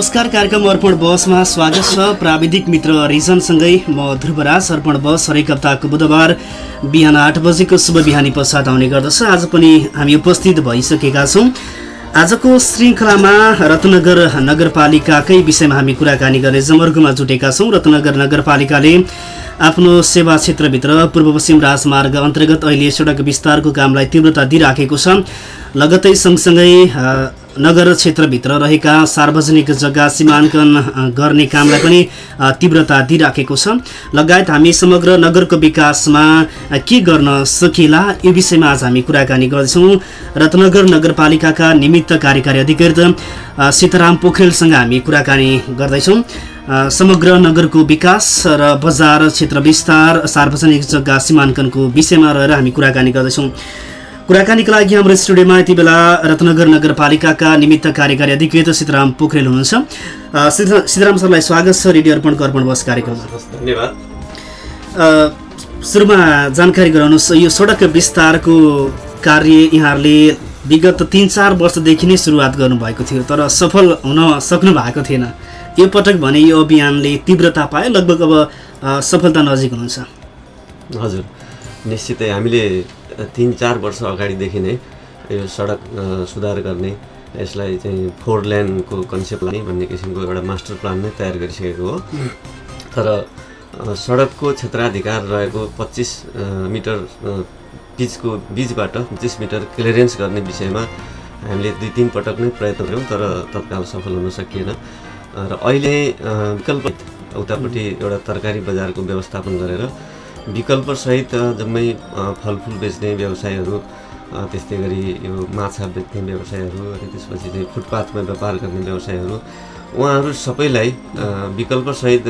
नमस्कार कार्यक्रम अर्पण बसमा स्वागत छ। प्राविधिक मित्र रिजनसँगै म ध्रुवराज अर्पण बस हरेक हप्ताको बुधबार बिहान आठ बजेको शुभ बिहानी पश्चात आउने गर्दछ। आज पनि हामी उपस्थित भइसकेका छौँ। आजको श्रृङ्खलामा रत्नगर नगरपालिकाकै विषयमा हामी कुराकानी गर्ने जमर्गमा जुटेका छौँ। रत्नगर नगरपालिकाले आफ्नो सेवा क्षेत्रभित्र पूर्व पश्चिम राजमार्ग अन्तर्गत अहिले सडक विस्तारको कामलाई तीव्रता दिइराखेको छ। लगतै सँगसँगै नगर क्षेत्रभित्र रहेका सार्वजनिक जग्गा सीमाङ्कन गर्ने कामलाई पनि तीव्रता दिइराखेको छ। लगायत हामी समग्र नगरको विकासमा के गर्न सकिएला यो विषयमा आज हामी कुराकानी गर्दैछौँ। रत्नगर नगरपालिकाका निमित्त कार्यकारी अधिकृत सीताराम पोखरेलसँग हामी कुराकानी गर्दैछौँ। समग्र नगरको विकास र बजार क्षेत्र विस्तार सार्वजनिक जग्गा सीमाङ्कनको विषयमा रहेर हामी कुराकानी गर्दैछौँ। कुराकानीका लागि हाम्रो स्टुडियोमा यति बेला रत्नगर नगरपालिकाका निमित्त कार्यकारी अधिकृत सीताराम पोखरेल हुनुहुन्छ। सीताराम सरलाई स्वागत छ रेडियो अर्पणको अर्पण बस कार्यक्रममा। धन्यवाद। सुरुमा जानकारी गराउनुहोस् यो सडक विस्तारको कार्य यहाँहरूले विगत तिन चार वर्षदेखि नै सुरुवात गर्नुभएको थियो तर सफल हुन सक्नु भएको थिएन। यो पटक भने यो अभियानले तीव्रता पायो लगभग अब सफलता नजिक हुनुहुन्छ। हजुर निश्चितै हामीले तिन चार वर्ष अगाडिदेखि नै यो सडक सुधार गर्ने यसलाई चाहिँ फोर लेनको कन्सेप्ट लाने भन्ने किसिमको एउटा मास्टर प्लान नै तयार गरिसकेको हो। तर सडकको क्षेत्राधिकार रहेको पच्चिस मिटर पिचको बिचबाट पच्चिस मिटर क्लियरेन्स गर्ने विषयमा हामीले दुई तिन पटक नै प्रयत्न गऱ्यौँ तर तत्काल सफल हुन सकिएन। र अहिले विकल्प उतापट्टि एउटा तरकारी बजारको व्यवस्थापन गरेर विकल्पसहित जम्मै फलफुल बेच्ने व्यवसायहरू त्यस्तै गरी यो माछा बेच्ने व्यवसायहरू अनि त्यसपछि चाहिँ फुटपाथमा व्यापार गर्ने व्यवसायहरू। उहाँहरू सबैलाई विकल्पसहित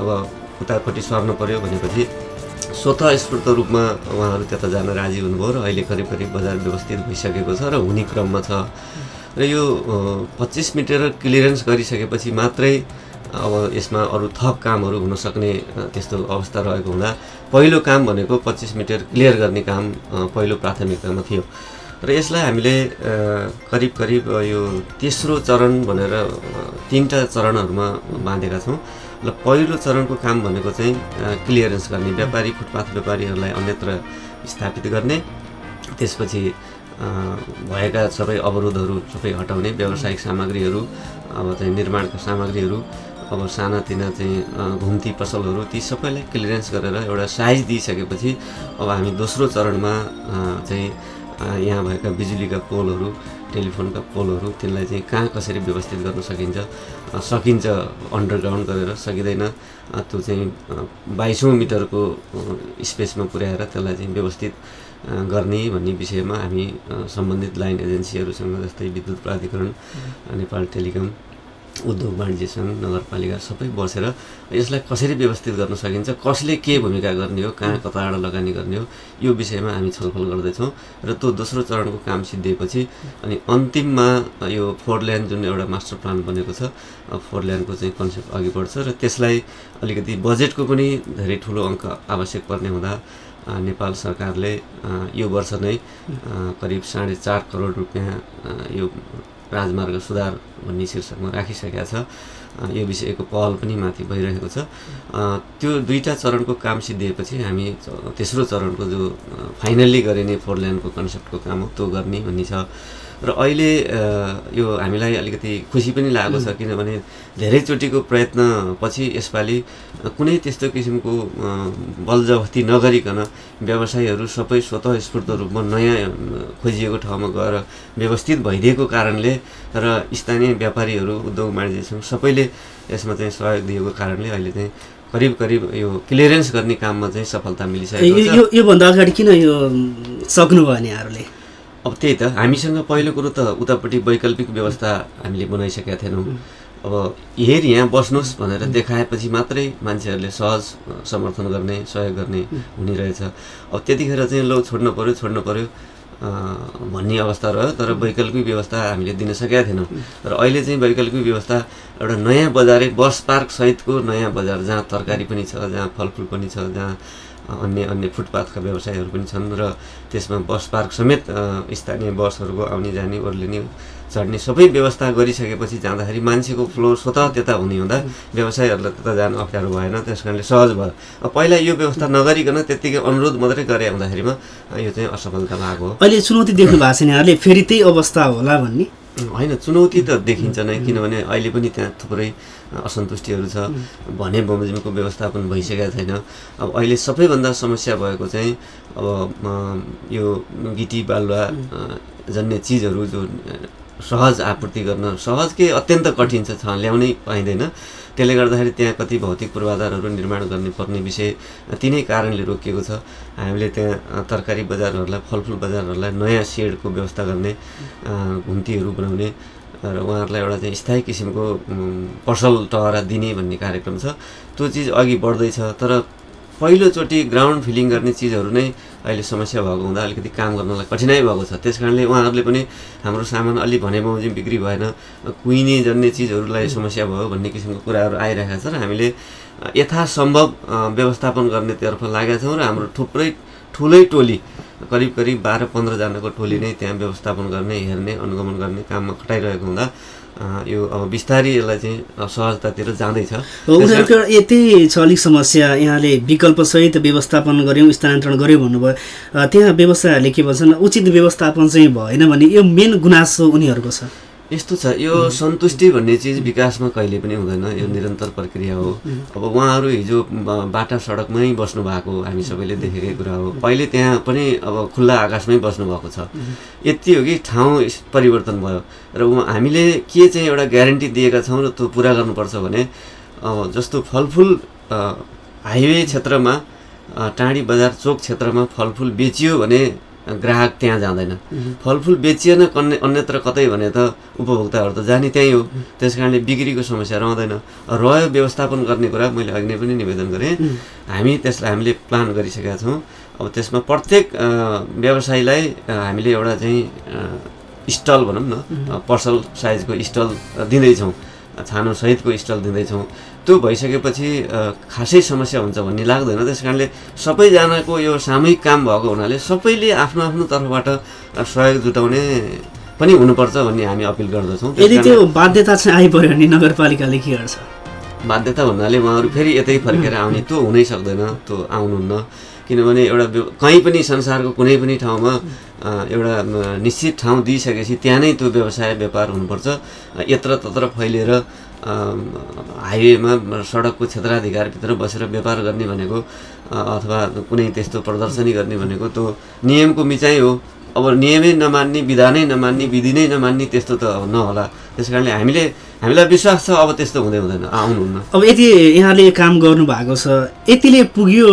अब उतापट्टि सर्नु पऱ्यो भनेपछि स्वत स्फूर्त रूपमा उहाँहरू त्यता जान राजी हुनुभयो र अहिले करिब करिब बजार व्यवस्थित भइसकेको छ र हुने क्रममा छ। र यो पच्चिस मिटर क्लियरेन्स गरिसकेपछि मात्रै अब यसमा अरू थप कामहरू हुन सक्ने त्यस्तो अवस्था रहेको हुँदा पहिलो काम भनेको पच्चिस मिटर क्लियर गर्ने काम पहिलो प्राथमिकतामा थियो। र यसलाई हामीले करिब करिब यो तेस्रो चरण भनेर तिनवटा चरणहरूमा बाँधेका छौँ। र पहिलो चरणको काम भनेको चाहिँ क्लियरेन्स गर्ने व्यापारी फुटपाथ व्यापारीहरूलाई अन्यत्र स्थापित गर्ने त्यसपछि भएका सबै अवरोधहरू सबै हटाउने व्यावसायिक सामग्रीहरू अब चाहिँ निर्माणका सामग्रीहरू अब सानातिना चाहिँ घुम्ती पसलहरू ती सबैलाई क्लियरेन्स गरेर एउटा साइज दिइसकेपछि अब हामी दोस्रो चरणमा चाहिँ यहाँ भएका बिजुलीका पोलहरू टेलिफोनका पोलहरू त्यसलाई चाहिँ कहाँ कसरी व्यवस्थित गर्न सकिन्छ सकिन्छ अन्डरग्राउन्ड गरेर सकिँदैन। त्यो चाहिँ बाइसौँ मिटरको स्पेसमा पुर्याएर त्यसलाई चाहिँ व्यवस्थित गर्ने भन्ने विषयमा हामी सम्बन्धित लाइन एजेन्सीहरूसँग जस्तै विद्युत प्राधिकरण नेपाल टेलिकम उद्योग वाणिज्य सङ्घ नगरपालिका सबै बसेर यसलाई कसरी व्यवस्थित गर्न सकिन्छ कसले के भूमिका गर्ने हो कहाँ कताबाट लगानी गर्ने हो यो विषयमा हामी छलफल गर्दैछौँ र त्यो दोस्रो चरणको काम सिद्धिएपछि अनि अन्तिममा यो फोर ल्यान्ड जुन एउटा मास्टर प्लान बनेको छ फोर ल्यान्डको चाहिँ कन्सेप्ट अघि बढ्छ र त्यसलाई अलिकति बजेटको पनि धेरै ठुलो अङ्क आवश्यक पर्ने हुँदा नेपाल सरकारले यो वर्ष नै करिब साढे चार करोड रुपियाँ यो राजमार्ग सुधार भन्ने शीर्षकमा राखिसकेका छ। यो विषयको पहल पनि माथि भइरहेको छ। त्यो दुईवटा चरणको काम सिद्धिएपछि हामी तेस्रो चरणको जो फाइनल्ली गरिने फोर कन्सेप्टको काम हो त्यो गर्ने भन्ने छ। र अहिले यो हामीलाई अलिकति खुसी पनि लागेको छ किनभने धेरैचोटिको प्रयत्न पछि यसपालि कुनै त्यस्तो किसिमको बलजबस्ती नगरिकन व्यवसायीहरू सबै स्वतः स्फूर्त रूपमा नयाँ खोजिएको ठाउँमा गएर व्यवस्थित भइदिएको कारणले र स्थानीय व्यापारीहरू उद्योग वाणिज्यसँग सबैले यसमा चाहिँ सहयोग दिएको कारणले अहिले चाहिँ करिब करिब यो क्लियरेन्स गर्ने काममा चाहिँ सफलता मिलिसकेको छ। योभन्दा अगाडि किन यो सक्नुभयो यहाँहरूले? अब त्यही त हामीसँग पहिलो कुरो त उतापट्टि वैकल्पिक व्यवस्था हामीले बनाइसकेका थिएनौँ। अब हेर यहाँ बस्नुहोस् भनेर देखाएपछि मात्रै मान्छेहरूले सहज समर्थन गर्ने सहयोग गर्ने हुने रहेछ अब त्यतिखेर चाहिँ लो छोड्नु पऱ्यो छोड्नु पऱ्यो भन्ने अवस्था रह्यो तर वैकल्पिक व्यवस्था हामीले दिन सकेका थिएनौँ। र अहिले चाहिँ वैकल्पिक व्यवस्था एउटा नयाँ बजारै बस पार्क सहितको नयाँ बजार जहाँ तरकारी पनि छ जहाँ फलफुल पनि छ जहाँ अन्य अन्य फुटपाथका व्यवसायहरू पनि छन् र त्यसमा बस पार्क समेत स्थानीय बसहरूको आउने जाने ओर्लिने चढ्ने सबै व्यवस्था गरिसकेपछि जाँदाखेरि मान्छेको फ्लो स्वतः त्यता हुने हुँदा व्यवसायहरूलाई त्यता जान अप्ठ्यारो भएन त्यस कारणले सहज भयो। अब पहिला यो व्यवस्था नगरिकन त्यत्तिकै अनुरोध मात्रै गरे हुँदाखेरिमा यो चाहिँ असफलता भएको हो। अहिले चुनौती देख्नु भएको छ यहाँहरूले फेरि त्यही अवस्था होला भन्ने? होइन चुनौती त देखिन्छ नै किनभने अहिले पनि त्यहाँ थुप्रै असन्तुष्टिहरू छ भने बमोजिमको व्यवस्थापन भइसकेको छैन। अब अहिले सबैभन्दा समस्या भएको चाहिँ अब यो गिटी बालुवा अ, जन्य चिजहरू जो सहज आपूर्ति गर्न सहज के अत्यन्त कठिन छ ल्याउनै पाइँदैन। त्यसले गर्दाखेरि त्यहाँ कति भौतिक पूर्वाधारहरू निर्माण गर्ने पर्ने विषय तिनै कारणले रोकिएको छ। हामीले त्यहाँ तरकारी बजारहरूलाई फलफुल बजारहरूलाई नयाँ सेडको व्यवस्था गर्ने घुम्तीहरू बनाउने र उहाँहरूलाई एउटा चाहिँ स्थायी किसिमको पसल टहरा दिने भन्ने कार्यक्रम छ। त्यो चिज अघि बढ्दैछ तर पहिलोचोटि ग्राउन्ड फिलिङ गर्ने चिजहरू नै अहिले समस्या भएको हुँदा अलिकति काम गर्नलाई कठिनाइ भएको छ। त्यस कारणले उहाँहरूले पनि हाम्रो सामान अलि भने बमोजिम बिक्री भएन कुहिने जन्ने चिजहरूलाई समस्या भयो भन्ने किसिमको कुराहरू आइरहेका छ र हामीले यथासम्भव व्यवस्थापन गर्नेतर्फ लागेका छौँ र हाम्रो थुप्रै ठुलै टोली करिब करिब बाह्र पन्ध्रजनाको टोली नै त्यहाँ व्यवस्थापन गर्ने हेर्ने अनुगमन गर्ने काममा खटाइरहेको हुँदा यो अब बिस्तारै यसलाई चाहिँ सहजतातिर जाँदैछ। उनीहरूको यति छ अलिक समस्या। यहाँले विकल्पसहित व्यवस्थापन गऱ्यौँ स्थानान्तरण गऱ्यौँ भन्नुभयो। त्यहाँ व्यवसायहरूले के भन्छन् उचित व्यवस्थापन चाहिँ भएन भने यो मेन गुनासो उनीहरूको छ। यस्तो छ। यो सन्तुष्टि भन्ने चिज विकासमा कहिले पनि हुँदैन। यो निरन्तर प्रक्रिया हो। अब उहाँहरू हिजो बाटा सडकमै बस्नु भएको हामी सबैले देखेकै कुरा हो। पहिले त्यहाँ पनि अब खुल्ला आकाशमै बस्नु भएको छ यति हो कि ठाउँ परिवर्तन भयो। र हामीले के चाहिँ एउटा ग्यारेन्टी दिएका छौँ र त्यो पुरा गर्नुपर्छ भने जस्तो फलफुल हाइवे क्षेत्रमा टाढी बजार चोक क्षेत्रमा फलफुल बेचियो भने ग्राहक त्यहाँ जाँदैन। फलफुल बेचिएन कन्ने अन्यत्र कतै भने त उपभोक्ताहरू त जाने त्यहीँ हो। त्यस कारणले बिक्रीको समस्या रहँदैन। रह्यो व्यवस्थापन गर्ने कुरा मैले अघि नै पनि निवेदन गरेँ। हामी त्यसलाई हामीले प्लान गरिसकेका छौँ। अब त्यसमा प्रत्येक व्यवसायीलाई हामीले एउटा चाहिँ स्टल भनौँ न अ, पसल साइजको स्टल दिँदैछौँ। छानो सहितको स्टल दिँदैछौँ। त्यो भइसकेपछि खासै समस्या हुन्छ भन्ने लाग्दैन। त्यस कारणले सबैजनाको यो सामूहिक काम भएको हुनाले सबैले आफ्नो आफ्नो तर्फबाट सहयोग जुटाउने पनि हुनुपर्छ भन्ने हामी अपिल गर्दछौँ। यदि त्यो बाध्यता चाहिँ आइपऱ्यो भने नगरपालिकाले के गर्छ? बाध्यता भन्नाले उहाँहरू फेरि यतै फर्केर आउने त्यो हुनै सक्दैन त्यो आउनुहुन्न। किनभने एउटा कहीँ पनि संसारको कुनै पनि ठाउँमा एउटा निश्चित ठाउँ दिइसकेपछि त्यहाँ नै त्यो व्यवसाय व्यापार हुनुपर्छ। यत्र तत्र फैलिएर हाइवेमा सडकको क्षेत्राधिकारभित्र बसेर व्यापार गर्ने भनेको अथवा कुनै त्यस्तो प्रदर्शनी गर्ने भनेको त्यो नियमको मिचाइ हो। अब नियमै नमान्ने विधानै नमान्ने विधि नै नमान्ने त्यस्तो त नहोला। त्यस कारणले हामीले हामीलाई विश्वास छ अब त्यस्तो हुँदै हुँदैन। आउनुहुन्न। अब यति यहाँले काम गर्नु भएको छ यतिले पुग्यो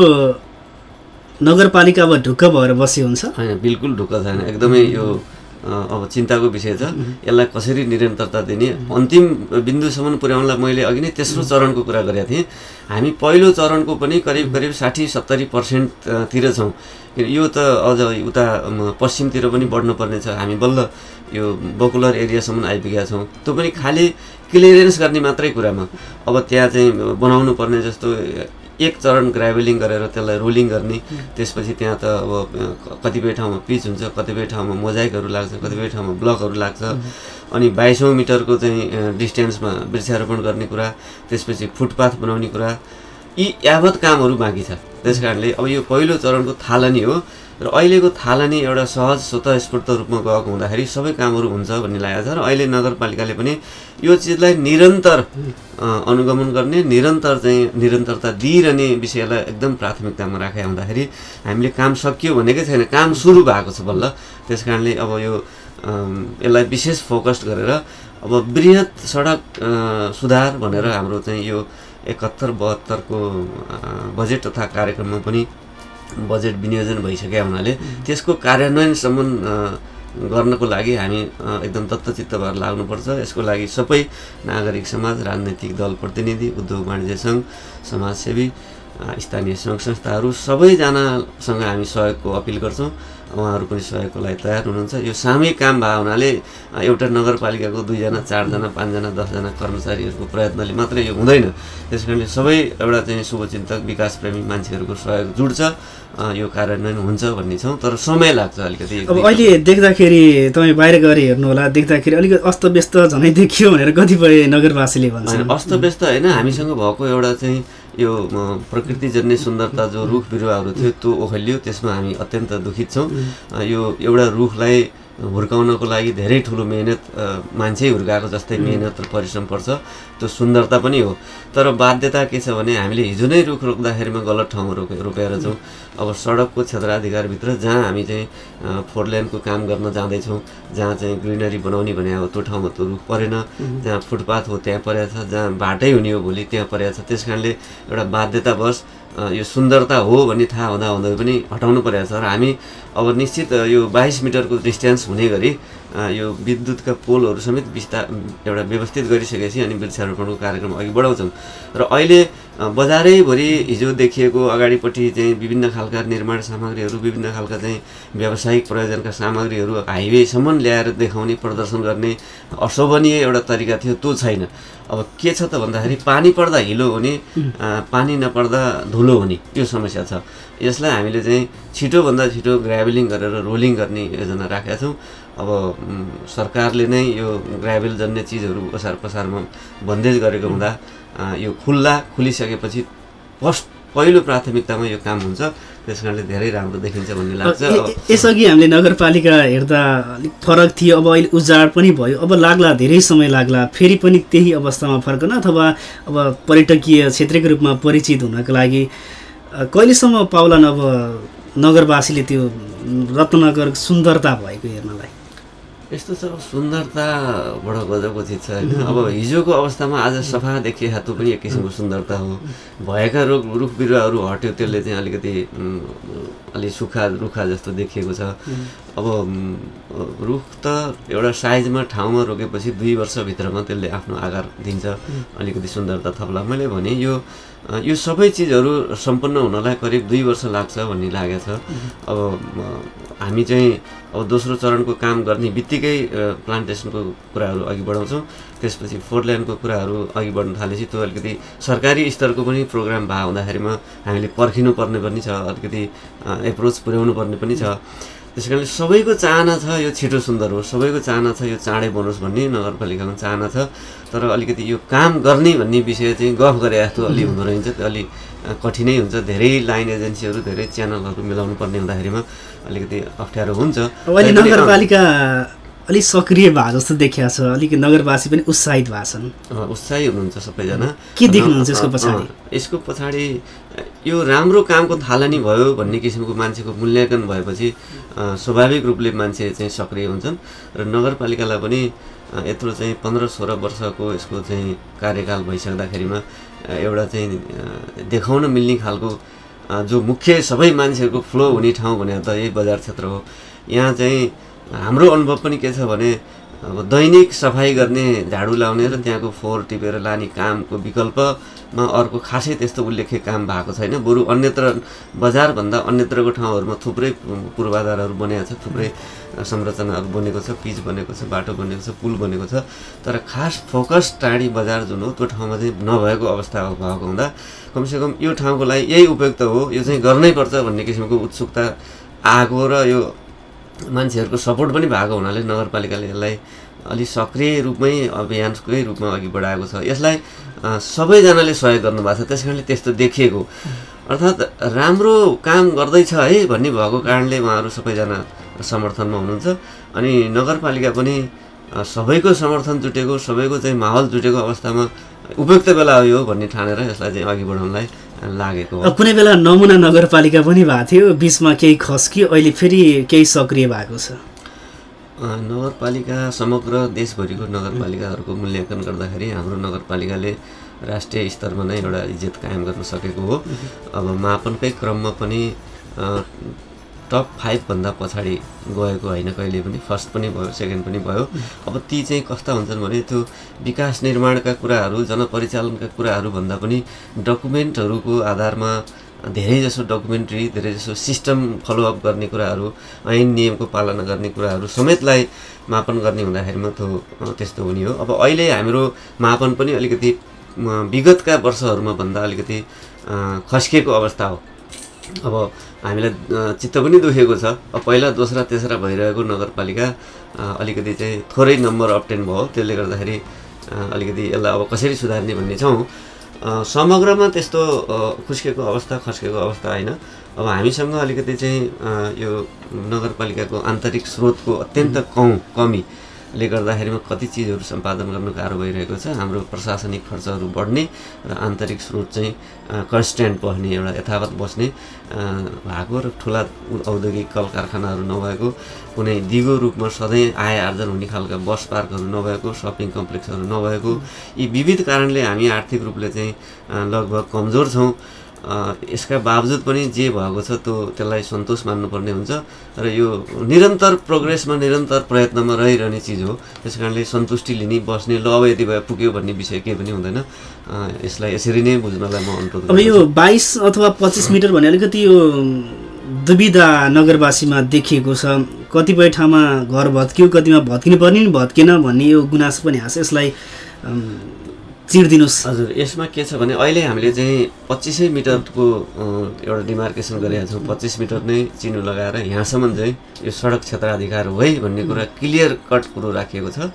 नगरपालिका अब ढुक्क भएर बसे हुन्छ। होइन बिल्कुल ढुक्क छैन। एकदमै यो अब चिन्ताको विषय छ। यसलाई कसरी निरन्तरता दिने? अन्तिम बिन्दुसम्म पुर्याउनलाई मैले अघि नै तेस्रो चरणको कुरा गरेको थिएँ। हामी पहिलो चरणको पनि करिब करिब साठी सत्तरी पर्सेन्टतिर छौँ। यो त अझ उता पश्चिमतिर पनि बढ्नुपर्ने छ। हामी बल्ल यो बकुलर एरियासम्म आइपुगेका छौँ। त्यो पनि खालि क्लियरेन्स गर्ने मात्रै कुरामा। अब त्यहाँ चाहिँ बनाउनु पर्ने जस्तो एक चरण ग्राभलिङ गरेर त्यसलाई रोलिङ गर्ने त्यसपछि त्यहाँ त अब कतिपय ठाउँमा पिच हुन्छ कतिपय ठाउँमा मोजाइकहरू लाग्छ कतिपय ठाउँमा ब्लकहरू लाग्छ। अनि बाइसौँ मिटरको चाहिँ डिस्टेन्समा वृक्षारोपण गर्ने कुरा त्यसपछि फुटपाथ बनाउने कुरा यी यावत कामहरू बाँकी छ। त्यस अब यो पहिलो चरणको थालनी हो। र अहिलेको थालनी एउटा सहज स्वतः स्फूर्त रूपमा गएको हुँदाखेरि सबै कामहरू हुन्छ भन्ने लागेको छ र अहिले नगरपालिकाले पनि यो चिजलाई निरन्तर अनुगमन गर्ने निरन्तर चाहिँ निरन्तरता दिइरहने विषयलाई एकदम प्राथमिकतामा राखेका हुँदाखेरि हामीले काम सकियो भनेकै छैन। काम सुरु भएको छ बल्ल। त्यस अब यो यसलाई विशेष फोकस गरेर अब वृहत सडक सुधार भनेर हाम्रो चाहिँ यो एकहत्तर बहत्तरको बजेट तथा कार्यक्रममा पनि बजेट विनियोजन भइसकेका हुनाले। त्यसको कार्यान्वयनसम्म गर्नको लागि हामी एकदम दत्तचित्त भएर लाग्नुपर्छ। यसको लागि सबै नागरिक समाज राजनैतिक दल प्रतिनिधि उद्योग वाणिज्य सङ्घ समाजसेवी स्थानीय सङ्घ संस्थाहरू सबैजनासँग हामी सहयोगको अपिल गर्छौँ। उहाँहरू पनि सहयोगको लागि तयार हुनुहुन्छ। यो सामूहिक काम भए हुनाले एउटा नगरपालिकाको दुईजना चारजना पाँचजना दसजना कर्मचारीहरूको प्रयत्नले मात्रै यो हुँदैन। त्यस कारणले सबै एउटा चाहिँ शुभचिन्तक विकासप्रेमी मान्छेहरूको सहयोग जुड्छ यो कार्यान्वयन हुन्छ भन्ने छौँ तर समय लाग्छ अलिकति अब अहिले देख्दाखेरि तपाईँ बाहिर गएर हेर्नु होला देख्दाखेरि अलिकति अस्तव्यस्त झनै देखियो भनेर कतिपय नगरवासीले भन्छन्। अस्तव्यस्त होइन हामीसँग भएको एउटा चाहिँ यो प्रकृतिजन्य सुन्दरता जो रुख बिरुवाहरू थियो त्यो ओखलियो त्यसमा हामी अत्यन्त दुखित छौँ। यो एउटा रुखलाई हुर्काउनको लागि धेरै ठुलो मेहनत मान्छे हुर्काएको जस्तै मेहनत र परिश्रम पर्छ। त्यो सुन्दरता पनि हो। तर बाध्यता के छ भने हामीले हिजो नै रुख रोप्दाखेरिमा गलत ठाउँमा रोपे रोपेर छौँ अब सडकको क्षेत्राधिकारभित्र जहाँ हामी चाहिँ फोर लेनको काम गर्न जाँदैछौँ जहाँ चाहिँ ग्रिनरी बनाउने भने अब त्यो ठाउँमा त्यो रुख परेन। जहाँ फुटपाथ हो त्यहाँ परेको छ। जहाँ बाटै हुने हो भोलि त्यहाँ परेको छ। त्यस कारणले एउटा बाध्यतावश यो सुन्दरता हो भन्ने थाहा हुँदा हुँदै पनि हटाउनु परेको छ। र हामी अब निश्चित यो बाइस मिटरको डिस्टेन्स हुने गरी यो विद्युतका पोलहरू समेत विस्तार एउटा व्यवस्थित गरिसकेपछि अनि वृक्षारोपणको कार्यक्रम अघि बढाउँछौँ। र अहिले बजारैभरि हिजो देखिएको अगाडिपट्टि चाहिँ विभिन्न खालका निर्माण सामग्रीहरू विभिन्न खालका चाहिँ व्यावसायिक प्रयोजनका सामग्रीहरू हाइवेसम्म ल्याएर देखाउने प्रदर्शन गर्ने अशोभनीय एउटा तरिका थियो त्यो छैन। अब के छ त भन्दाखेरि पानी पर्दा हिलो हुने पानी नपर्दा धुलो हुने यो समस्या छ। यसलाई हामीले चाहिँ छिटोभन्दा छिटो ग्राभलिङ गरेर रोलिङ गर्ने योजना राखेका छौँ। अब सरकारले नै यो ग्राभेल जन्य चिजहरू ओसार पसारमा बन्देज गरेको हुँदा यो खुल्ला खुलिसकेपछि फर्स्ट पहिलो प्राथमिकतामा यो काम हुन्छ। त्यस कारणले धेरै राम्रो देखिन्छ भन्ने लाग्छ। यसअघि हामीले नगरपालिका हेर्दा अलिक फरक थियो। अब अहिले उजाड पनि भयो। अब लाग्ला धेरै समय लाग्ला। फेरि पनि त्यही अवस्थामा फर्कन अथवा अब पर्यटकीय क्षेत्रको रूपमा परिचित हुनको लागि कहिलेसम्म पाउलान् अब नगरवासीले त्यो रत्नगर सुन्दरता भएको हेर्नलाई? यस्तो छ अब सुन्दरता बडो गजबको चिज छ होइन। अब हिजोको अवस्थामा आज सफा देखिए त्यो पनि एक किसिमको सुन्दरता हो। भएका रुख रुख बिरुवाहरू हट्यो त्यसले चाहिँ अलिकति अलि सुक्खा रुखा जस्तो देखिएको छ। अब रुख त एउटा साइजमा ठाउँमा रोकेपछि दुई वर्षभित्रमा त्यसले आफ्नो आकार दिन्छ। अलिकति सुन्दरता थप्ला। मैले भने यो यो सबै चिजहरू सम्पन्न हुनलाई करिब दुई वर्ष लाग्छ भन्ने लागेको छ। अब हामी चाहिँ अब दोस्रो चरणको काम गर्ने बित्तिकै प्लान्टेसनको कुराहरू अघि बढाउँछौँ। त्यसपछि फोर ल्यान्डको कुराहरू अघि बढ्न थालेपछि त्यो अलिकति सरकारी स्तरको पनि प्रोग्राम भए हुँदाखेरिमा हामीले पर्खिनु पर्ने पनि छ अलिकति एप्रोच पुर्याउनु पर्ने पनि छ। त्यस कारणले सबैको चाहना छ यो छिटो सुन्दर होस् सबैको चाहना छ यो चाँडै बनोस् भन्ने नगरपालिकामा चाहना छ। तर अलिकति यो काम गर्ने भन्ने विषय चाहिँ गफ गरे जस्तो अलि हुँदो रहेछ त्यो अलि कठिनै हुन्छ। धेरै लाइन एजेन्सीहरू धेरै च्यानलहरू मिलाउनु पर्ने हुँदाखेरिमा अलिकति अप्ठ्यारो हुन्छ। नगरपालिका अलिक सक्रिय भए जस्तो देखिएको छ। अलिक नगरवासी पनि उत्साहित भएको छन्। अ, उत्साही हुनुहुन्छ सबैजना। के देख्नुहुन्छ यसको पछाडि? यसको पछाडि यो राम्रो कामको थालनी भयो भन्ने किसिमको मान्छेको मूल्याङ्कन भएपछि स्वाभाविक रूपले मान्छे चाहिँ सक्रिय हुन्छन् र नगरपालिकालाई पनि यत्रो चाहिँ पन्ध्र सोह्र वर्षको यसको चाहिँ कार्यकाल भइसक्दाखेरिमा एउटा चाहिँ देखाउन मिल्ने खालको जो मुख्य सबै मान्छेहरूको फ्लो हुने ठाउँ भनेर त यही बजार क्षेत्र हो। यहाँ चाहिँ हाम्रो अनुभव पनि के छ भने अब दैनिक सफाइ गर्ने झाडु लाउने र त्यहाँको फोहोर टिपेर लाने कामको विकल्पमा अर्को खासै त्यस्तो उल्लेख्य काम भएको छैन। बरु अन्यत्र बजारभन्दा अन्यत्रको ठाउँहरूमा थुप्रै पूर्वाधारहरू बनेको छ थुप्रै संरचनाहरू बनेको छ पिच बनेको छ बाटो बनेको छ पुल बनेको छ। तर खास फोकस टाढी बजार जुन हो त्यो ठाउँमा चाहिँ नभएको अवस्था भएको हुँदा कमसेकम यो ठाउँको लागि यही उपयुक्त हो यो चाहिँ गर्नै पर्छ भन्ने किसिमको उत्सुकता आएको र यो मान्छेहरूको सपोर्ट पनि भएको हुनाले नगरपालिकाले यसलाई अलिक सक्रिय रूपमै अभियानकै रूपमा अघि बढाएको छ। यसलाई सबैजनाले सहयोग गर्नुभएको छ। त्यस कारणले त्यस्तो देखिएको। अर्थात् राम्रो काम गर्दैछ है भन्ने भएको कारणले उहाँहरू सबैजना समर्थनमा हुनुहुन्छ। अनि नगरपालिका पनि सबैको समर्थन जुटेको सबैको चाहिँ माहौल जुटेको अवस्थामा उपयुक्त बेला हो यो भन्ने ठानेर यसलाई चाहिँ अघि बढाउनलाई लागेको कुनै बेला नमुना नगरपालिका पनि भएको थियो बिचमा केही खस्कियो अहिले फेरि केही सक्रिय भएको छ। नगरपालिका समग्र देशभरिको नगरपालिकाहरूको मूल्याङ्कन गर्दाखेरि हाम्रो नगरपालिकाले राष्ट्रिय स्तरमा नै एउटा इज्जत कायम गर्न सकेको हो। अब मापनकै क्रममा पनि टप फाइभभन्दा पछाडि गएको होइन कहिले पनि। फर्स्ट पनि भयो सेकेन्ड पनि भयो। अब ती चाहिँ कस्ता हुन्छन् भने त्यो विकास निर्माणका कुराहरू जनपरिचालनका कुराहरू भन्दा पनि डकुमेन्टहरूको आधारमा धेरैजसो डकुमेन्ट्री धेरैजसो सिस्टम फलोअप गर्ने कुराहरू ऐन नियमको पालना गर्ने कुराहरू समेतलाई मापन गर्ने हुँदाखेरिमा त्यो त्यस्तो हुने हो। अब अहिले हाम्रो मापन पनि अलिकति विगतका वर्षहरूमा भन्दा अलिकति खस्किएको अवस्था हो। अब हामीलाई चित्त पनि दुखेको छ। अब पहिला दोस्रा तेस्रा भइरहेको नगरपालिका अलिकति चाहिँ थोरै नम्बर अप्टेन भयो। त्यसले गर्दाखेरि अलिकति यसलाई अब कसरी सुधार्ने भन्ने छौँ। समग्रमा त्यस्तो खुस्केको अवस्था खस्केको अवस्था होइन। अब हामीसँग अलिकति चाहिँ यो नगरपालिकाको आन्तरिक स्रोतको अत्यन्त कम कमीले गर्दाखेरिमा कति चिजहरू सम्पादन गर्न गाह्रो भइरहेको छ। हाम्रो प्रशासनिक खर्चहरू बढ्ने र आन्तरिक स्रोत चाहिँ कन्सट्यान्ट बस्ने एउटा यथावत बस्ने भएको र ठुला औद्योगिक कल कारखानाहरू नभएको कुनै दिगो रूपमा सधैँ आय आर्जन हुने खालका बस पार्कहरू नभएको सपिङ कम्प्लेक्सहरू नभएको यी विविध कारणले हामी आर्थिक रूपले चाहिँ लगभग कमजोर छौँ। यसका बावजुद पनि जे भएको छ त्यो त्यसलाई सन्तोष मान्नुपर्ने हुन्छ। र यो निरन्तर प्रोग्रेसमा निरन्तर प्रयत्नमा रहिरहने चिज हो। त्यस कारणले सन्तुष्टि लिने बस्ने ल अब यति भए पुग्यो भन्ने विषय केही पनि हुँदैन। यसलाई यसरी नै बुझ्नलाई म अनुरोध अब यो। बाइस अथवा पच्चिस मिटर भने अलिकति यो दुविधा नगरवासीमा देखिएको छ। कतिपय ठाउँमा घर भत्कियो कतिमा भत्किनु पर्ने भत्केन भन्ने यो गुनासो पनि आएको छ यसलाई चिरिदिनुहोस्। हजुर यसमा के छ भने अहिले हामीले चाहिँ पच्चिसै मिटरको एउटा डिमार्केसन गरेका छौँ। पच्चिस मिटर नै चिनो लगाएर यहाँसम्म चाहिँ यो सडक क्षेत्राधिकार हो है भन्ने कुरा क्लियर कट कुरो राखिएको छ।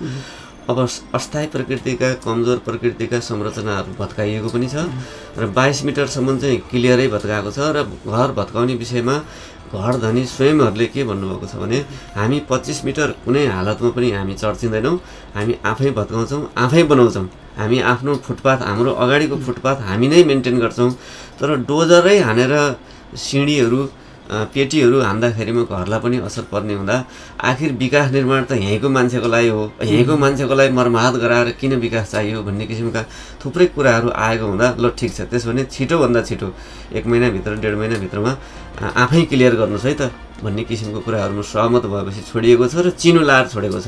अब अस्थायी प्रकृतिका कमजोर प्रकृतिका संरचनाहरू भत्काइएको पनि छ र बाइस मिटरसम्म चाहिँ क्लियरै भत्काएको छ र घर भत्काउने विषयमा घर धनी स्वयंहरूले के भन्नुभएको छ भने हामी पच्चिस मिटर कुनै हालतमा पनि हामी चर्चिँदैनौँ हामी आफै भत्काउँछौँ आफै बनाउँछौँ। हामी आफ्नो फुटपाथ हाम्रो अगाडिको फुटपाथ हामी नै मेन्टेन गर्छौँ। तर डोजरै हानेर सिँढीहरू पेटीहरू हान्दाखेरिमा घरलाई पनि असर पर्ने हुँदा आखिर विकास निर्माण त यहीँको मान्छेको लागि हो। यहीँको मान्छेको लागि मर्माहत गराएर किन विकास चाहियो भन्ने किसिमका थुप्रै कुराहरू आएको हुँदा ल ठिक छ त्यसो भने छिटोभन्दा छिटो एक महिनाभित्र डेढ महिनाभित्रमा आफै क्लियर गर्नुहोस् है त भन्ने किसिमको कुराहरूमा सहमत भएपछि छोडिएको छ र चिनो लाएर छोडेको छ।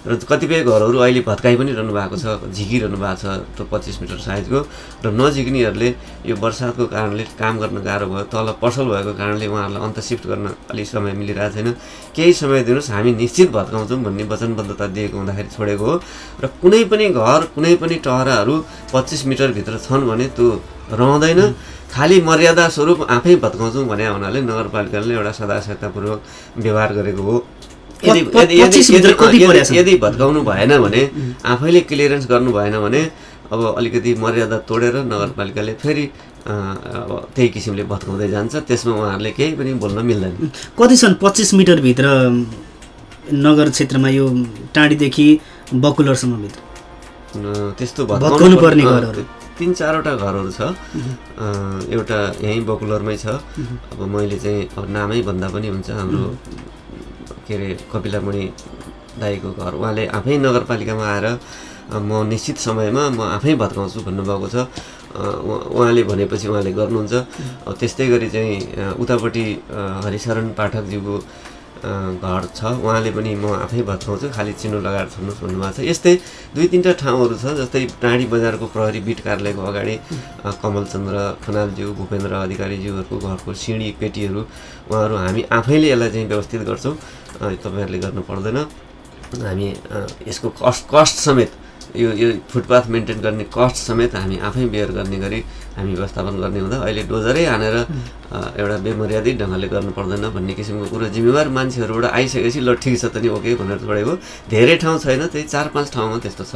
र कतिपय घरहरू अहिले भत्काइ पनि रहनु भएको छ झिकिरहनु भएको छ त्यो पच्चिस मिटर साइजको र नझिक्नेहरूले यो बर्सातको कारणले काम गर्न गाह्रो भयो तल पसल भएको कारणले उहाँहरूलाई अन्त सिफ्ट गर्न अलिक समय मिलिरहेको छैन। केही समय दिनुहोस् हामी निश्चित भत्काउँछौँ भन्ने वचनबद्धता दिएको हुँदाखेरि छोडेको हो। र कुनै पनि घर कुनै पनि टहराहरू पच्चिस मिटरभित्र छन् भने त्यो रहँदैन। खालि मर्यादा स्वरूप आफै भत्काउँछौँ भने हुनाले नगरपालिकाले एउटा सदाशयतापूर्वक व्यवहार गरेको हो। यदि प- यदि- यदि 25 मिटर यदि- कति यदि- परेको छ? यदि भत्काउनु भएन भने आफैले क्लियरेन्स गर्नु भएन भने अब अलिकति मर्यादा तोडेर नगरपालिकाले फेरि अब त्यही किसिमले भत्काउँदै जान्छ। त्यसमा उहाँहरूले केही पनि बोल्न मिल्दैन। कति छन् पच्चिस मिटरभित्र नगर क्षेत्रमा यो टाँडीदेखि बकुलरसम्म भित्र? अ, त्यस्तो भत्काउनु पर्ने। तिन चारवटा घरहरू छ। एउटा यहीँ बकुलरमै छ। अब मैले चाहिँ अब नामै भन्दा पनि हुन्छ हाम्रो के अरे कपिलामणि दाईको घर उहाँले आफै नगरपालिकामा आएर म निश्चित समयमा म आफै भत्काउँछु भन्नुभएको छ। उहाँले भनेपछि उहाँले गर्नुहुन्छ। त्यस्तै गरी चाहिँ उतापट्टि हरिशरण पाठकज्यूको घर छ। उहाँले पनि म आफै भत्काउँछु खालि चिनो लगाएर छोड्नुहोस् भन्नुभएको छ। यस्तै दुई तिनवटा ठाउँहरू छ जस्तै टाढी बजारको प्रहरी बिट कार्यालयको अगाडि कमलचन्द्र खनालज्यू भूपेन्द्र अधिकारीज्यूहरूको घरको सिँढी पेटीहरू उहाँहरू हामी आफैले यसलाई चाहिँ व्यवस्थित गर्छौँ। तपाईँहरूले गर्नु पर्दैन। हामी यसको कस्ट कस्ट समेत यो यो फुटपाथ मेन्टेन गर्ने कस्ट समेत हामी आफै बेयर गर्ने गरी हामी व्यवस्थापन गर्ने हुँदा अहिले डोजरै हानेर एउटा बेमर्यादित ढङ्गले गर्नु पर्दैन भन्ने किसिमको कुरो जिम्मेवार मान्छेहरूबाट आइसकेपछि ल ठिक छ त नि ओके भनेर छोडेको धेरै ठाउँ छैन त्यही चार पाँच ठाउँमा त्यस्तो छ।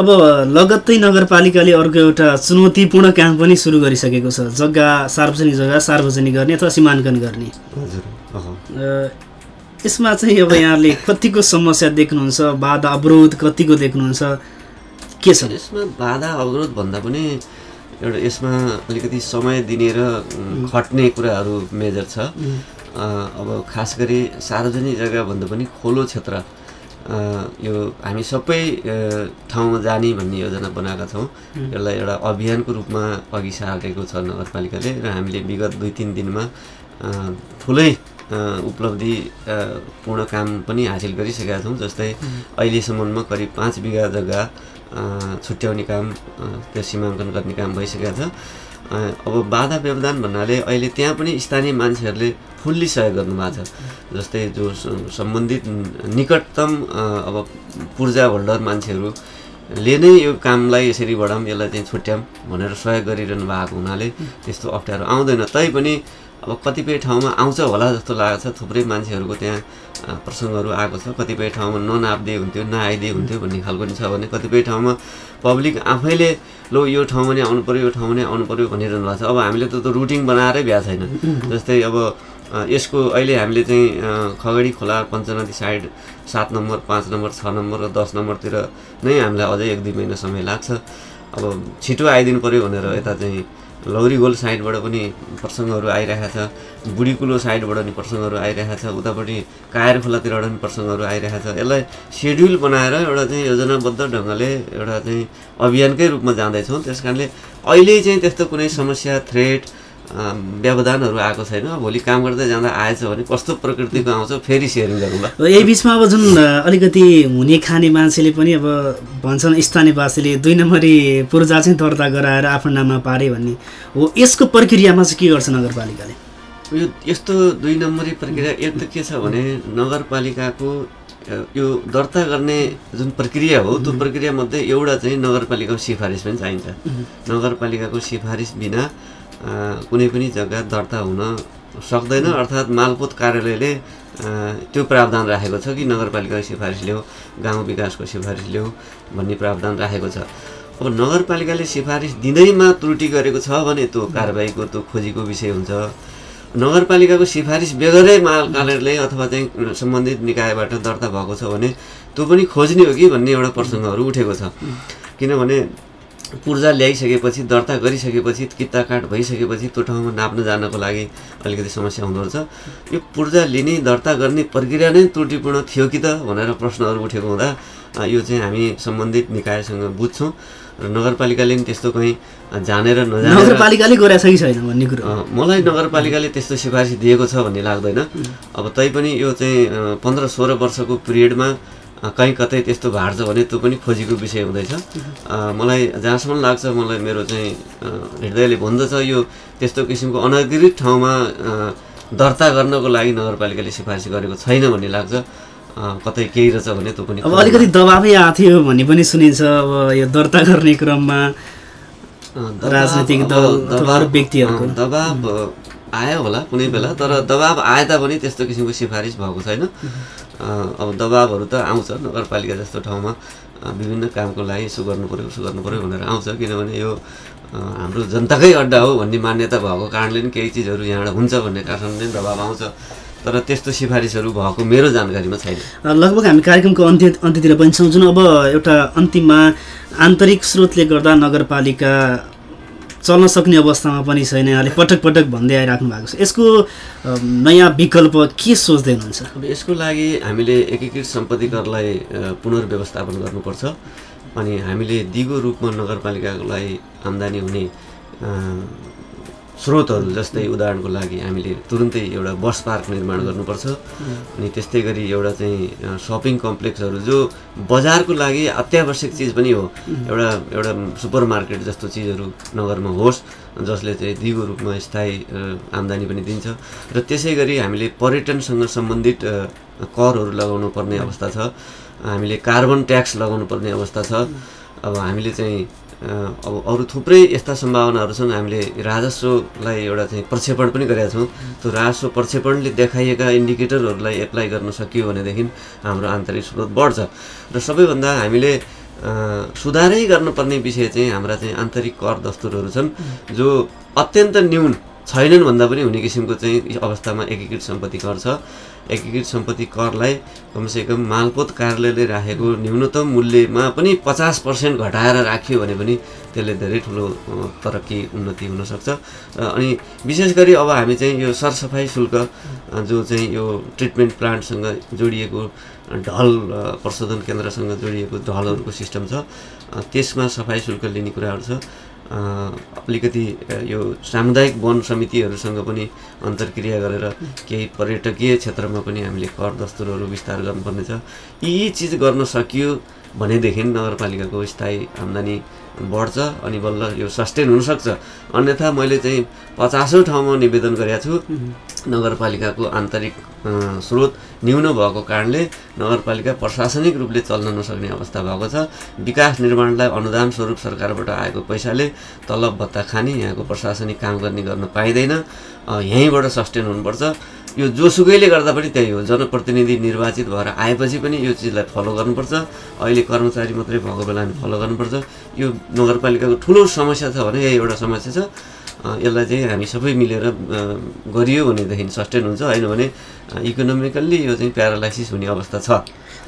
अब लगत्तै नगरपालिकाले अर्को एउटा चुनौतीपूर्ण काम पनि सुरु गरिसकेको छ। जग्गा सार्वजनिक जग्गा सार्वजनिक गर्ने अथवा सीमाङ्कन गर्ने। हजुर यसमा चाहिँ अब यहाँले कतिको समस्या देख्नुहुन्छ बाधा अवरोध कतिको देख्नुहुन्छ? के छ यसमा? बाधा अवरोध भन्दा पनि एउटा यसमा अलिकति समय दिने र खट्ने कुराहरू मेजर छ। अब खास गरी सार्वजनिक जग्गा भन्दा पनि खोलो क्षेत्र यो हामी सबै ठाउँमा जाने भन्ने योजना बनाएका छौँ। यसलाई एउटा अभियानको रूपमा अघि सारेको छ नगरपालिकाले र हामीले विगत दुई तिन दिनमा ठुलै उपलब्धि पूर्ण काम पनि हासिल गरिसकेका छौँ। जस्तै अहिलेसम्ममा करिब पाँच बिघा जग्गा छुट्याउने काम त्यो सीमाङ्कन गर्ने काम भइसकेको छ। अब बाधा व्यवधान भन्नाले अहिले त्यहाँ पनि स्थानीय मान्छेहरूले फुल्ली सहयोग गर्नुभएको छ। जस्तै जो सम्बन्धित निकटतम अब पूर्जा होल्डर मान्छेहरूले नै यो कामलाई यसरी बढाऊँ यसलाई चाहिँ छुट्याऊँ भनेर सहयोग गरिरहनु भएको हुनाले त्यस्तो अप्ठ्यारो आउँदैन। तैपनि अब कतिपय ठाउँमा आउँछ होला जस्तो लागेको छ थुप्रै मान्छेहरूको त्यहाँ प्रसङ्गहरू आएको छ। कतिपय ठाउँमा ननाप्दे हुन्थ्यो नआइदिए हुन्थ्यो भन्ने खालको पनि छ भने कतिपय ठाउँमा पब्लिक आफैले लो यो ठाउँमा नै आउनु पऱ्यो यो ठाउँमा नै आउनु पऱ्यो भनिरहनु भएको छ अब हामीले त रुटिन बनाएरै भ्या छैन। जस्तै अब यसको अहिले हामीले चाहिँ खगडी खोला पञ्चनदी साइड सात नम्बर पाँच नम्बर छ नम्बर र दस नम्बरतिर नै हामीलाई अझै एक दुई महिना समय लाग्छ। अब छिटो आइदिनु पऱ्यो भनेर यता चाहिँ लौरी गोल साइडबाट पनि प्रसङ्गहरू आइरहेको छ। बुढीकुलो साइडबाट पनि प्रसङ्गहरू आइरहेको छ। उतापट्टि कायर खोलातिरबाट पनि प्रसङ्गहरू आइरहेको छ। यसलाई सेड्युल बनाएर एउटा चाहिँ योजनाबद्ध ढङ्गले एउटा चाहिँ अभियानकै रूपमा जाँदैछौँ। त्यस कारणले अहिले चाहिँ त्यस्तो कुनै समस्या थ्रेट व्यवधानहरू आएको छैन। भोलि काम गर्दै जाँदा आएछ भने कस्तो प्रकृतिको आउँछ फेरि सेयरिङ गरौँला। यही बिचमा अब जुन अलिकति हुने खाने मान्छेले पनि अब भन्छन् स्थानीयवासीले दुई नम्बरी पूर्जा चाहिँ दर्ता गराएर आफ्नो नाममा पारे भन्ने हो। यसको प्रक्रियामा चाहिँ के गर्छ नगरपालिकाले? यो यस्तो दुई नम्बरी प्रक्रिया एक त के छ भने नगरपालिकाको यो दर्ता गर्ने जुन प्रक्रिया हो त्यो प्रक्रियामध्ये एउटा चाहिँ नगरपालिकाको सिफारिस पनि चाहिन्छ। नगरपालिकाको सिफारिस बिना कुनै पनि जग्गा दर्ता हुन सक्दैन अर्थात् मालपोत कार्यालयले त्यो प्रावधान राखेको छ कि नगरपालिकाको सिफारिस ल्याऊ गाउँ विकासको सिफारिस ल्याऊ भन्ने प्रावधान राखेको छ। अब नगरपालिकाले सिफारिस दिँदैमा त्रुटि गरेको छ भने त्यो कारबाहीको त्यो खोजीको विषय हुन्छ। नगरपालिकाको सिफारिस बेगरै माल कार्यालय अथवा चाहिँ सम्बन्धित निकायबाट दर्ता भएको छ भने त्यो पनि खोज्ने हो कि भन्ने एउटा प्रसङ्गहरू उठेको छ। किनभने पूर्जा ल्याइसकेपछि दर्ता गरिसकेपछि किता काट भइसकेपछि त्यो ठाउँमा नाप्न जानको लागि अलिकति समस्या हुँदो रहेछ यो पूर्जा लिने दर्ता गर्ने प्रक्रिया नै त्रुटिपूर्ण थियो कि त भनेर प्रश्नहरू उठेको हुँदा यो चाहिँ हामी सम्बन्धित निकायसँग बुझ्छौँ र नगरपालिकाले पनि त्यस्तो कहीँ जानेर नजानेर नगरपालिकाले गरेछ कि छैन भन्ने कुरो? मलाई नगरपालिकाले त्यस्तो सिफारिस दिएको छ भन्ने लाग्दैन। अब तैपनि यो चाहिँ पन्ध्र सोह्र वर्षको पिरियडमा कहीँ कतै त्यस्तो भाड्छ भने त्यो पनि खोजीको विषय हुँदैछ। मलाई जहाँसम्म लाग्छ मलाई मेरो चाहिँ हृदयले भन्दछ यो त्यस्तो किसिमको अनधिकृत ठाउँमा दर्ता गर्नको लागि नगरपालिकाले सिफारिस गरेको छैन भन्ने लाग्छ। कतै केही रहेछ भने त्यो पनि अब अलिकति दबाबै आएको थियो भन्ने पनि सुनिन्छ अब यो दर्ता गर्ने क्रममा राजनीतिक दल अथवा दबाब- आयो होला कुनै बेला तर दबाब आए तापनि त्यस्तो किसिमको सिफारिस भएको छैन। अब दबाबहरू त आउँछ नगरपालिका जस्तो ठाउँमा विभिन्न कामको लागि यसो पऱ्यो उसो पऱ्यो भनेर आउँछ किनभने यो हाम्रो जनताकै अड्डा हो भन्ने मान्यता भएको कारणले पनि केही चिजहरू यहाँबाट हुन्छ भन्ने कारणले पनि दबाब आउँछ। तर त्यस्तो सिफारिसहरू भएको मेरो जानकारीमा छैन। लगभग हामी कार्यक्रमको अन्त्य अन्त्यतिर पनि छौँ। जुन अब एउटा अन्तिममा आन्तरिक स्रोतले गर्दा नगरपालिका चल्न सक्ने अवस्थामा पनि छैन। यहाँले पटक पटक भन्दै आइराख्नु भएको छ। यसको नयाँ विकल्प के सोच्दै हुनुहुन्छ? अब यसको लागि हामीले एकीकृत सम्पत्ति करलाई पुनर्व्यवस्थापन गर्नुपर्छ अनि हामीले दिगो रूपमा नगरपालिकालाई आम्दानी हुने स्रोतहरू जस्तै उदाहरणको लागि हामीले तुरुन्तै एउटा बस पार्क निर्माण गर्नुपर्छ। अनि त्यस्तै गरी एउटा चाहिँ सपिङ कम्प्लेक्सहरू जो बजारको लागि अत्यावश्यक चिज पनि हो। एउटा एउटा सुपर मार्केट जस्तो चिजहरू नगरमा होस् जसले चाहिँ दिगो रूपमा स्थायी आम्दानी पनि दिन्छ। र त्यसै गरी हामीले पर्यटनसँग सम्बन्धित करहरू लगाउनु पर्ने अवस्था छ। हामीले कार्बन ट्याक्स लगाउनु पर्ने अवस्था छ। अब हामीले चाहिँ अब अरू थुप्रै यस्ता सम्भावनाहरू छन्। हामीले राजस्वलाई एउटा चाहिँ प्रक्षेपण पनि गरेका छौँ। त्यो राजस्व प्रक्षेपणले देखाइएका इन्डिकेटरहरूलाई एप्लाई गर्न सकियो भनेदेखि हाम्रो आन्तरिक स्रोत बढ्छ। र सबैभन्दा हामीले सुधारै गर्नुपर्ने विषय चाहिँ हाम्रा चाहिँ आन्तरिक कर दस्तुरहरू छन् जो अत्यन्त न्यून छैनन् भन्दा पनि हुने किसिमको चाहिँ अवस्थामा एकीकृत सम्पत्ति कर छ। एकीकृत सम्पत्ति करलाई कमसेकम मालपोत कार्यालयले राखेको न्यूनतम मूल्यमा पनि पचास पर्सेन्ट घटाएर राखियो भने पनि त्यसले धेरै ठुलो तरक्की उन्नति हुनसक्छ। अनि विशेष गरी अब हामी चाहिँ यो सरसफाइ शुल्क जो चाहिँ यो ट्रिटमेन्ट प्लान्टसँग जोडिएको ढल प्रशोधन केन्द्रसँग जोडिएको ढलहरूको सिस्टम छ त्यसमा सफाइ शुल्क लिने कुराहरू छ। अलिकति यो सामुदायिक वन समितिहरूसँग पनि अन्तर्क्रिया गरेर केही पर्यटकीय क्षेत्रमा पनि हामीले कर दस्तुरहरू विस्तार गर्नुपर्नेछ। यी चिज गर्न सकियो भनेदेखि नगरपालिकाको स्थायी आम्दानी बढ्छ अनि बल्ल यो सस्टेन हुनसक्छ। अन्यथा मैले चाहिँ पचासौँ ठाउँमा निवेदन गरेका छु नगरपालिकाको आन्तरिक स्रोत न्यून भएको कारणले नगरपालिका प्रशासनिक रूपले चल्न नसक्ने अवस्था भएको छ। विकास निर्माणलाई अनुदान स्वरूप सरकारबाट आएको पैसाले तलब भत्ता खाने यहाँको प्रशासनिक काम गर्ने गर्न पाइँदैन। यहीँबाट सस्टेन हुनुपर्छ। यो जोसुकैले गर्दा पनि त्यही हो जनप्रतिनिधि निर्वाचित भएर आएपछि पनि यो चिजलाई फलो गर्नुपर्छ। अहिले कर्मचारी मात्रै भएको बेला हामी फलो गर्नुपर्छ। यो नगरपालिकाको ठुलो समस्या छ भने यही एउटा समस्या छ। यसलाई चाहिँ हामी सबै मिलेर गरियो भनेदेखि सस्टेन हुन्छ। होइन भने इकोनोमिकल्ली यो चाहिँ प्यारालाइसिस हुने अवस्था छ।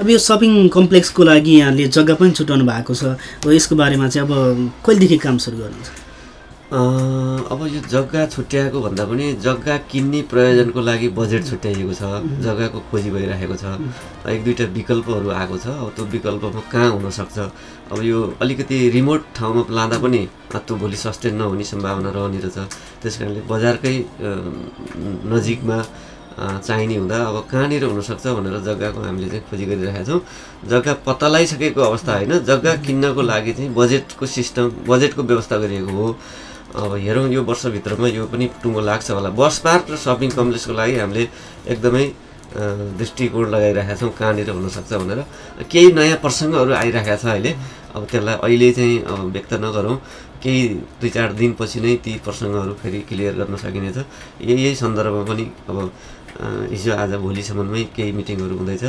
अब यो सपिङ कम्प्लेक्सको लागि यहाँले जग्गा पनि छुट्याउनु भएको छ। यसको बारेमा चाहिँ अब कहिलेदेखि काम सुरु गर्नुहुन्छ? अब यो जग्गा छुट्याएको भन्दा पनि जग्गा किन्ने प्रयोजनको लागि बजेट छुट्याइएको छ जग्गाको खोजी भइरहेको छ। एक दुईवटा विकल्पहरू आएको छ अब त्यो विकल्पमा कहाँ हुनसक्छ? अब यो अलिकति रिमोट ठाउँमा लाँदा पनि त्यो भोलि सस्टेन नहुने सम्भावना रहने रहेछ त्यस कारणले बजारकै नजिकमा चाहिने हुँदा अब कहाँनिर हुनसक्छ भनेर जग्गाको हामीले चाहिँ खोजी गरिरहेका छौँ। जग्गा पत्ता लगाइसकेको अवस्था होइन। जग्गा किन्नको लागि चाहिँ बजेटको सिस्टम बजेटको व्यवस्था गरिएको हो। अब हेरौँ यो वर्षभित्रमा यो पनि टुङ्गो लाग्छ होला। बस पार्क र सपिङ कम्प्लेक्सको लागि हामीले एकदमै दृष्टिकोण लगाइरहेका छौँ कहाँनिर हुनसक्छ भनेर। केही नयाँ प्रसङ्गहरू आइरहेका छ अहिले। अब त्यसलाई अहिले चाहिँ अब व्यक्त नगरौँ। केही दुई चार दिनपछि नै ती प्रसङ्गहरू फेरि क्लियर गर्न सकिनेछ। यही यही सन्दर्भमा पनि अब हिजो आज भोलिसम्ममै केही मिटिङहरू हुँदैछ।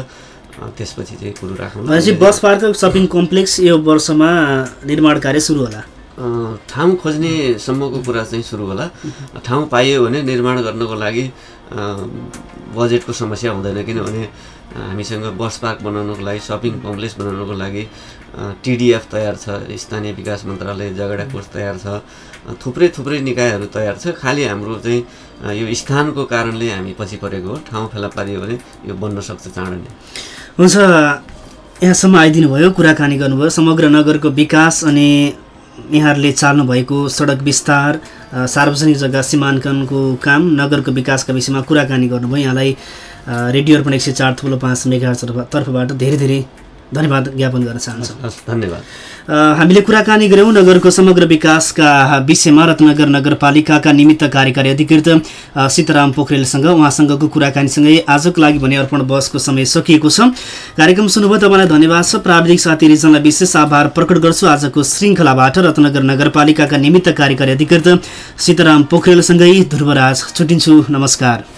त्यसपछि चाहिँ कुरो राखौँ बस पार्क सपिङ कम्प्लेक्स यो वर्षमा निर्माण कार्य सुरु होला। ठाउँ खोज्नेसम्मको कुरा चाहिँ सुरु होला ठाउँ पाइयो भने निर्माण गर्नको लागि बजेटको समस्या हुँदैन किनभने हामीसँग बस पार्क बनाउनको लागि सपिङ कम्प्लेक्स बनाउनको लागि टिडिएफ तयार छ स्थानीय विकास मन्त्रालय जगडा कोष तयार छ थुप्रै थुप्रै निकायहरू तयार छ खालि हाम्रो चाहिँ यो स्थानको कारणले हामी पछि परेको हो. ठाउँ फेला पारियो भने यो बन्न सक्छ चाँडो नै. हुन्छ यहाँसम्म आइदिनु भयो कुराकानी गर्नुभयो. समग्र नगरको विकास अनि यहाँहरूले चाल्नु भएको सडक विस्तार सार्वजनिक जग्गा सीमाङ्कनको काम नगरको विकासका विषयमा कुराकानी गर्नुभयो। यहाँलाई रेडियो अर्पण एक सय चार थुप्रो पाँच मेगा तर्फबाट धेरै धेरै धन्यवाद ज्ञापन गर्न चाहन्छौँ। धन्यवाद। हामीले कुराकानी गऱ्यौँ नगरको समग्र विकासका विषयमा रत्नगर नगरपालिकाका निमित्त कार्यकारी अधिकृत सीताराम पोखरेलसँग उहाँसँगको कुराकानीसँगै आजको लागि भने अर्पण बसको समय सकिएको छ। कार्यक्रम सुन्नुभयो तपाईँलाई धन्यवाद छ। प्राविधिक साथी रिजनलाई विशेष आभार प्रकट गर्छु। आजको श्रृङ्खलाबाट रत्नगर नगरपालिकाका निमित्त कार्यकारी अधिकृत सीताराम पोखरेलसँगै ध्रुवराज छुट्टिन्छु। नमस्कार।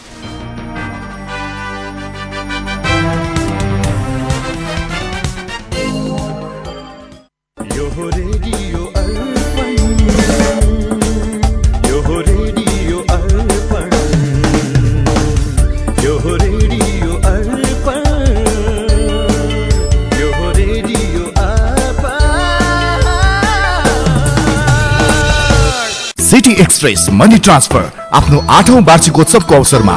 एक्सप्रेस मनी ट्रान्सफर आफ्नो आठौँ वार्षिकोत्सवको अवसरमा।